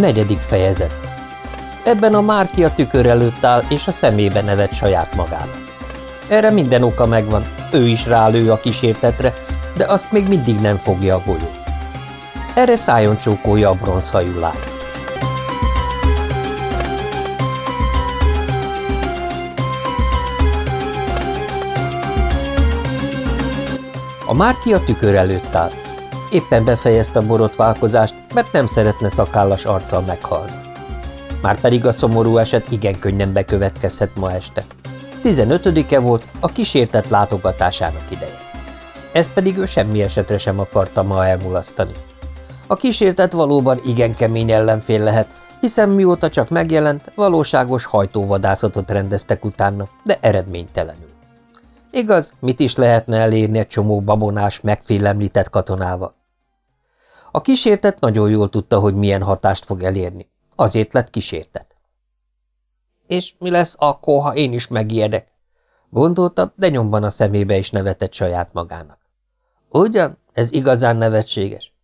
Negyedik fejezet Ebben a Márki a tükör előtt áll, és a szemébe nevet saját magának. Erre minden oka megvan, ő is rálő a kísértetre, de azt még mindig nem fogja a golyó. Erre szájon csókolja a bronzhajú lány. A Márki a tükör előtt áll. Éppen befejezte a borotválkozást, mert nem szeretne szakállas arccal meghalni. Márpedig a szomorú eset igen könnyen bekövetkezhet ma este. 15-e volt a kísértett látogatásának ideje. Ezt pedig ő semmi esetre sem akarta ma elmulasztani. A kísértet valóban igen kemény ellenfél lehet, hiszen mióta csak megjelent, valóságos hajtóvadászatot rendeztek utána, de eredménytelenül. Igaz, mit is lehetne elérni egy csomó babonás, megfélemlített katonával? A kísértet nagyon jól tudta, hogy milyen hatást fog elérni. Azért lett kísértet. És mi lesz akkor, ha én is megijedek? Gondolta, de nyomban a szemébe is nevetett saját magának. Ugyan, ez igazán nevetséges.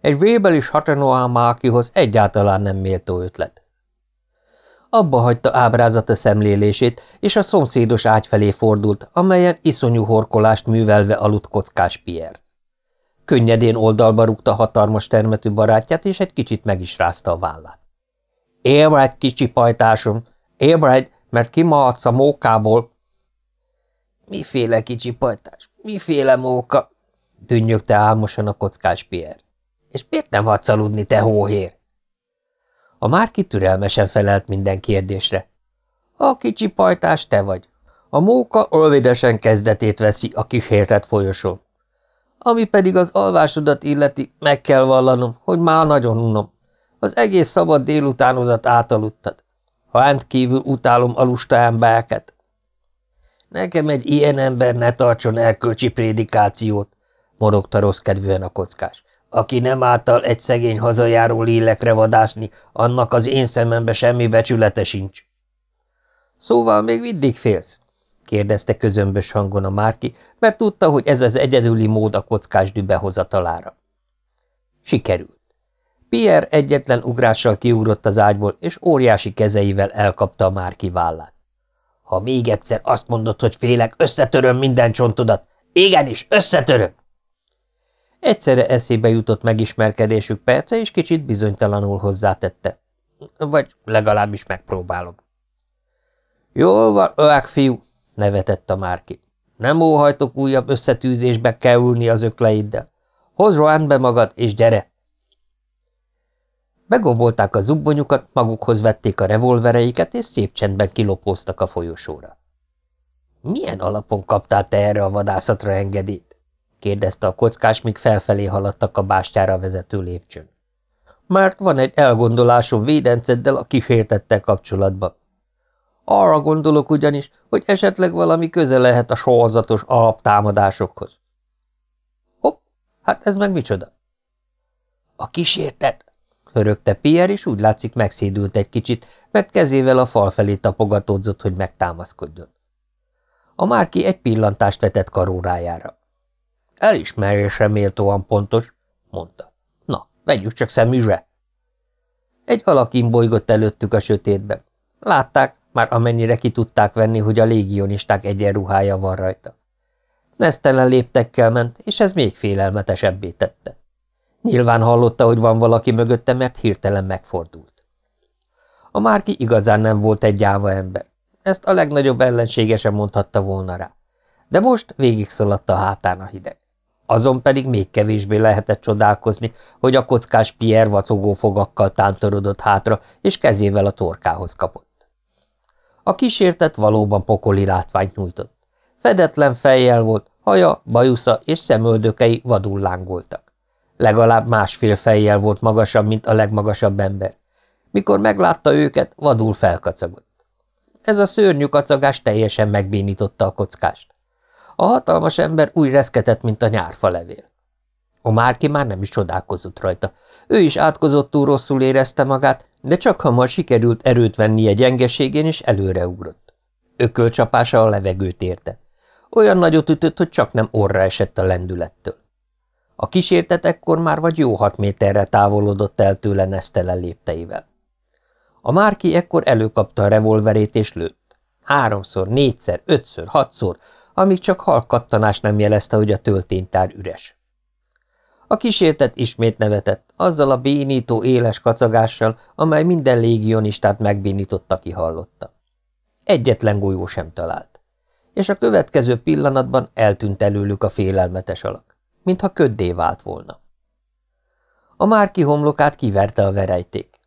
Egy vébel Hatenoá Mákihoz egyáltalán nem méltó ötlet. Abba hagyta ábrázata szemlélését, és a szomszédos ágy felé fordult, amelyen iszonyú horkolást művelve aludt kockás Pierre. Könnyedén oldalba rúgta hatalmas termetű barátját, és egy kicsit meg is rázta a vállát. – Ébredj, kicsi pajtásom! Ébredj, mert kimahatsz a mókából! – Miféle kicsi pajtás? Miféle móka? – dünnyögte álmosan a kockás Pierre. – És miért nem hadsz aludni, te hóhér? A Márki türelmesen felelt minden kérdésre. A kicsi pajtás te vagy. A móka olvidesen kezdetét veszi a kísértett folyosón. Ami pedig az alvásodat illeti, meg kell vallanom, hogy már nagyon unom. Az egész szabad délutánodat átaludtad. Ha kívül utálom a lusta embereket. Nekem egy ilyen ember ne tartson erkölcsi prédikációt, morogta rossz kedvűen a kockás. Aki nem által egy szegény hazajáró lélekre vadászni, annak az én szemembe semmi becsülete sincs. Szóval még mindig félsz? Kérdezte közömbös hangon a Márki, mert tudta, hogy ez az egyedüli mód a kockás dübehozatalára. Sikerült. Pierre egyetlen ugrással kiugrott az ágyból, és óriási kezeivel elkapta a Márki vállát. Ha még egyszer azt mondod, hogy félek, összetöröm minden csontodat. Igenis, összetöröm! Egyszerre eszébe jutott megismerkedésük perce, és kicsit bizonytalanul hozzátette. Vagy legalábbis megpróbálom. Jól van, öák fiú, nevetett a Márki. Nem óhajtok újabb összetűzésbe kerülni az ökleiddel. Hozz be magad, és gyere! Begombolták a zubbonyukat, magukhoz vették a revolvereiket, és szép csendben kilopóztak a folyosóra. – Milyen alapon kaptál te erre a vadászatra engedélyt? kérdezte a kockás, míg felfelé haladtak a bástyára vezető lépcsőn. Mert van egy elgondolásom védenceddel a kísértettel kapcsolatban. Arra gondolok ugyanis, hogy esetleg valami köze lehet a sorzatos alaptámadásokhoz. Hopp, hát ez meg micsoda? A kísértet, hörögte Pierre, és úgy látszik megszédült egy kicsit, mert kezével a fal felé tapogatódzott, hogy megtámaszkodjon. A Márki egy pillantást vetett karórájára. Elismerésre méltóan pontos, mondta. Na, vegyük csak szemügyre. Egy alak bolygott előttük a sötétben. Látták, már amennyire ki tudták venni, hogy a légionisták egyenruhája van rajta. Nesztelen léptekkel ment, és ez még félelmetesebbé tette. Nyilván hallotta, hogy van valaki mögötte, mert hirtelen megfordult. A Márki igazán nem volt egy gyáva ember. Ezt a legnagyobb ellensége sem mondhatta volna rá. De most végig a hátán a hideg. Azon pedig még kevésbé lehetett csodálkozni, hogy a kockás Pierre vacogó fogakkal tántorodott hátra, és kezével a torkához kapott. A kísértet valóban pokoli látványt nyújtott. Fedetlen fejjel volt, haja, bajusza és szemöldökei vadul lángoltak. Legalább másfél fejjel volt magasabb, mint a legmagasabb ember. Mikor meglátta őket, vadul felkacagott. Ez a szörnyű kacagás teljesen megbénította a kockást. A hatalmas ember úgy reszketett, mint a nyárfa levél. A Márki már nem is csodálkozott rajta. Ő is átkozottul rosszul érezte magát, de csak hamar sikerült erőt vennie gyengeségén, és előreugrott. Ökölcsapása a levegőt érte. Olyan nagyot ütött, hogy csak nem orra esett a lendülettől. A kísértet ekkor már vagy jó hat méterre távolodott el tőle Nesztele lépteivel. A Márki ekkor előkapta a revolverét és lőtt. Háromszor, négyszer, ötször, hatszor, amíg csak halkattanás nem jelezte, hogy a tölténytár üres. A kísértet ismét nevetett, azzal a bénító éles kacagással, amely minden légionistát megbénított, aki hallotta. Egyetlen golyó sem talált. És a következő pillanatban eltűnt előlük a félelmetes alak, mintha köddé vált volna. A márki homlokát kiverte a verejték.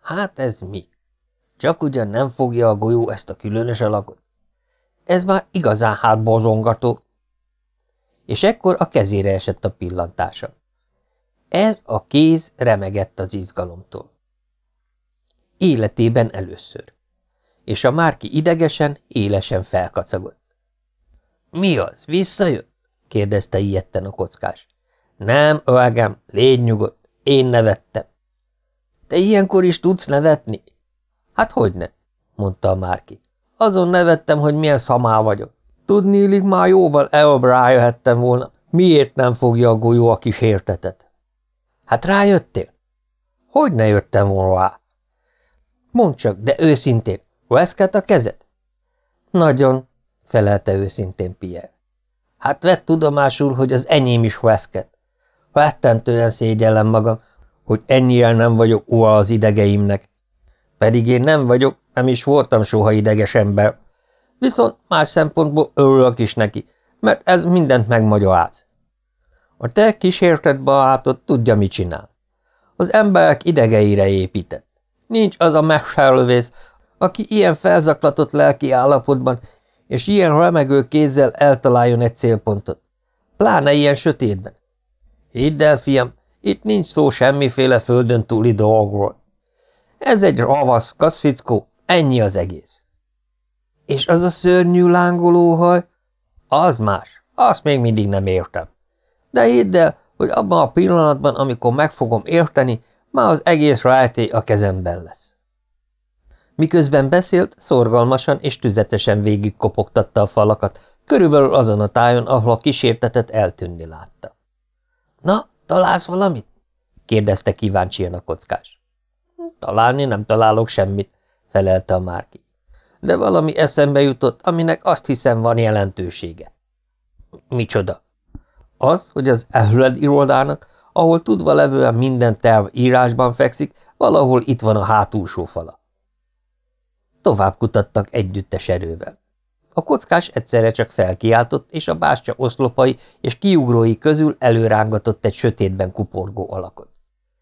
Hát ez mi? Csak ugyan nem fogja a golyó ezt a különös alakot? Ez már igazán hátbozongató. És ekkor a kezére esett a pillantása. Ez a kéz remegett az izgalomtól. Életében először. És a márki idegesen, élesen felkacagott. – Mi az, visszajött? – kérdezte ilyetten a kockás. – Nem, öregem, légy nyugodt, én nevettem. – Te ilyenkor is tudsz nevetni? – Hát hogyne – mondta a márki. Azon nevettem, hogy milyen szamá vagyok. Tudnélik, már jóval előbb rájöhettem volna, miért nem fogja a golyó a kis értetet. Hát rájöttél? Hogy ne jöttem volna rá? Mondd csak, de őszintén, veszket a kezed? Nagyon, felelte őszintén Pierre. Hát vett tudomásul, hogy az enyém is veszket. Rettentően szégyellem magam, hogy ennyien nem vagyok ura az idegeimnek. Pedig én nem vagyok, nem is voltam soha ideges ember. Viszont más szempontból örülök is neki, mert ez mindent megmagyaráz. A te kísértett baátot tudja, mit csinál. Az emberek idegeire épített. Nincs az a megsárlövész, aki ilyen felzaklatott lelki állapotban és ilyen remegő kézzel eltaláljon egy célpontot. Pláne ilyen sötétben. Hidd el, fiam, itt nincs szó semmiféle földön túli dolgról. Ez egy ravasz, kaszfickó, Ennyi az egész. És az a szörnyű lángoló haj? Az más. Azt még mindig nem értem. De hidd el, hogy abban a pillanatban, amikor meg fogom érteni, már az egész rájté a kezemben lesz. Miközben beszélt, szorgalmasan és tüzetesen végigkopogtatta a falakat, körülbelül azon a tájon, ahol a kísértetet eltűnni látta. – Na, találsz valamit? – kérdezte kíváncsian a kockás. – Találni nem találok semmit felelte a Márki. De valami eszembe jutott, aminek azt hiszem van jelentősége. Micsoda? Az, hogy az elhüled irodának, ahol tudva levően minden terv írásban fekszik, valahol itt van a hátulsó fala. Tovább kutattak együttes erővel. A kockás egyszerre csak felkiáltott, és a bástya oszlopai és kiugrói közül előrángatott egy sötétben kuporgó alakot.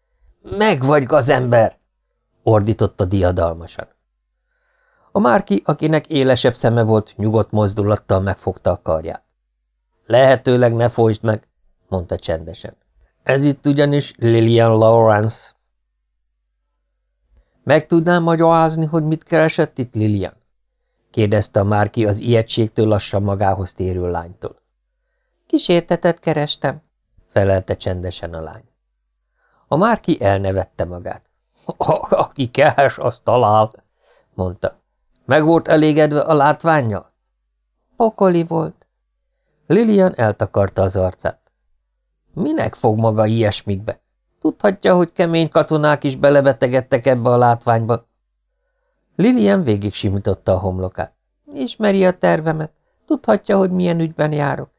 – Meg vagy, gazember! – ordította diadalmasan. A márki, akinek élesebb szeme volt, nyugodt mozdulattal megfogta a karját. Lehetőleg ne folytsd meg, mondta csendesen. Ez itt ugyanis Lillian Lawrence. Meg tudnám magyarázni, hogy mit keresett itt Lillian? kérdezte a márki az ijegységtől lassan magához térő lánytól. Kísértetet kerestem, felelte csendesen a lány. A márki elnevette magát. Aki kehes, az talál, mondta. Meg volt elégedve a látványjal? Pokoli volt. Lilian eltakarta az arcát. Minek fog maga ilyesmikbe? Tudhatja, hogy kemény katonák is belebetegedtek ebbe a látványba. Lilian végig simította a homlokát. Ismeri a tervemet. Tudhatja, hogy milyen ügyben járok.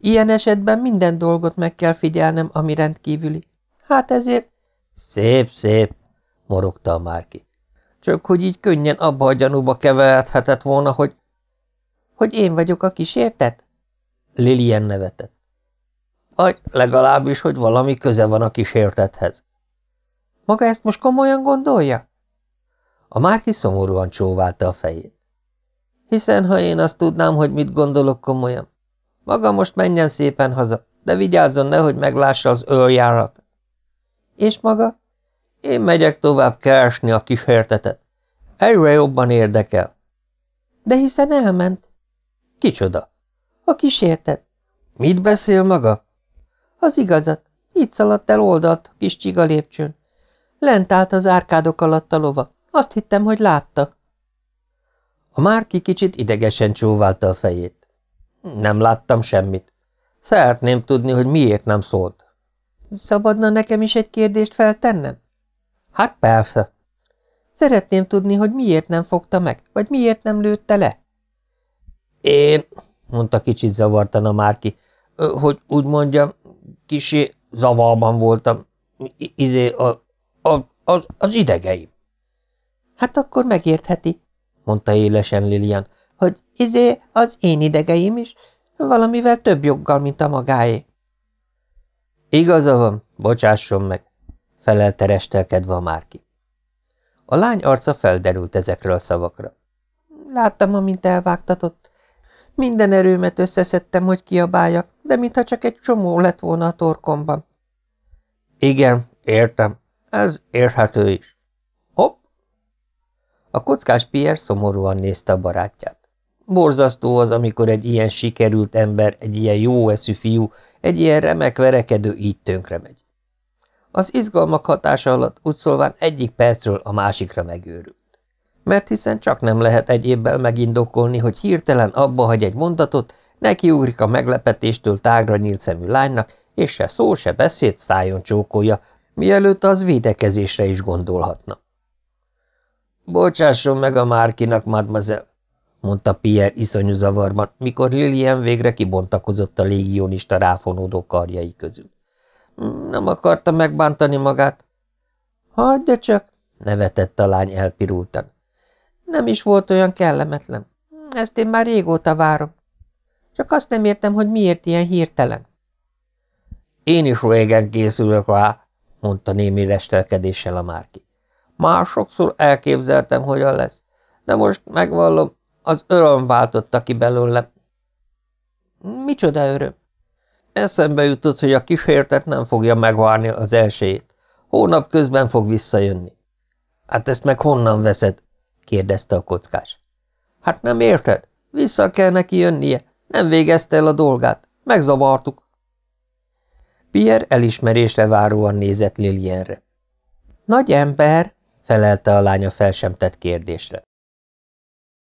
Ilyen esetben minden dolgot meg kell figyelnem, ami rendkívüli. Hát ezért... Szép, szép, morogta a Márki. Csak hogy így könnyen abba a gyanúba keveredhetett volna, hogy... Hogy én vagyok a kísértet? Lilien nevetett. Vagy legalábbis, hogy valami köze van a kísértethez. Maga ezt most komolyan gondolja? A Márki szomorúan csóválta a fejét. Hiszen, ha én azt tudnám, hogy mit gondolok komolyan. Maga most menjen szépen haza, de vigyázzon, nehogy meglássa az őrjárat. És maga? Én megyek tovább keresni a kísértetet. Egyre jobban érdekel. De hiszen elment. Kicsoda? A kísértet. Mit beszél maga? Az igazat. Itt szaladt el oldalt a kis csiga lépcsőn. Lent állt az árkádok alatt a lova. Azt hittem, hogy látta. A Márki kicsit idegesen csóválta a fejét. Nem láttam semmit. Szeretném tudni, hogy miért nem szólt. Szabadna nekem is egy kérdést feltennem? Hát persze. Szeretném tudni, hogy miért nem fogta meg, vagy miért nem lőtte le? Én, mondta kicsit zavartan a Márki, hogy úgy mondjam, kisé zavarban voltam. Izé, a, a, az, az idegeim. Hát akkor megértheti, mondta élesen Lilian, hogy izé az én idegeim is, valamivel több joggal, mint a magáé. Igaza van, bocsásson meg, felelte restelkedve a Márki. A lány arca felderült ezekre a szavakra. Láttam, amint elvágtatott. Minden erőmet összeszedtem, hogy kiabáljak, de mintha csak egy csomó lett volna a torkomban. Igen, értem. Ez érthető is. Hopp! A kockás Pierre szomorúan nézte a barátját. Borzasztó az, amikor egy ilyen sikerült ember, egy ilyen jó eszű fiú, egy ilyen remek verekedő így tönkre megy. Az izgalmak hatása alatt úgy szólván egyik percről a másikra megőrült. Mert hiszen csak nem lehet egy évvel megindokolni, hogy hirtelen abba hagy egy mondatot, nekiugrik a meglepetéstől tágra nyílt szemű lánynak, és se szó, se beszéd szájon csókolja, mielőtt az védekezésre is gondolhatna. Bocsásson meg a Márkinak, mademoiselle, mondta Pierre iszonyú zavarban, mikor Lillian végre kibontakozott a légionista ráfonódó karjai közül. Nem akarta megbántani magát. Hagyd de csak, nevetett a lány elpirultan. Nem is volt olyan kellemetlen. Ezt én már régóta várom. Csak azt nem értem, hogy miért ilyen hirtelen. Én is régen készülök rá, mondta némi restelkedéssel a Márki. Már sokszor elképzeltem, hogyan lesz, de most megvallom, az öröm váltotta ki belőlem. Micsoda öröm? Eszembe jutott, hogy a kísértet nem fogja megvárni az elsőjét. Hónap közben fog visszajönni. Hát ezt meg honnan veszed? kérdezte a kockás. Hát nem érted? Vissza kell neki jönnie. Nem végezte el a dolgát. Megzavartuk. Pierre elismerésre váróan nézett Lilienre. Nagy ember, felelte a lánya fel sem kérdésre.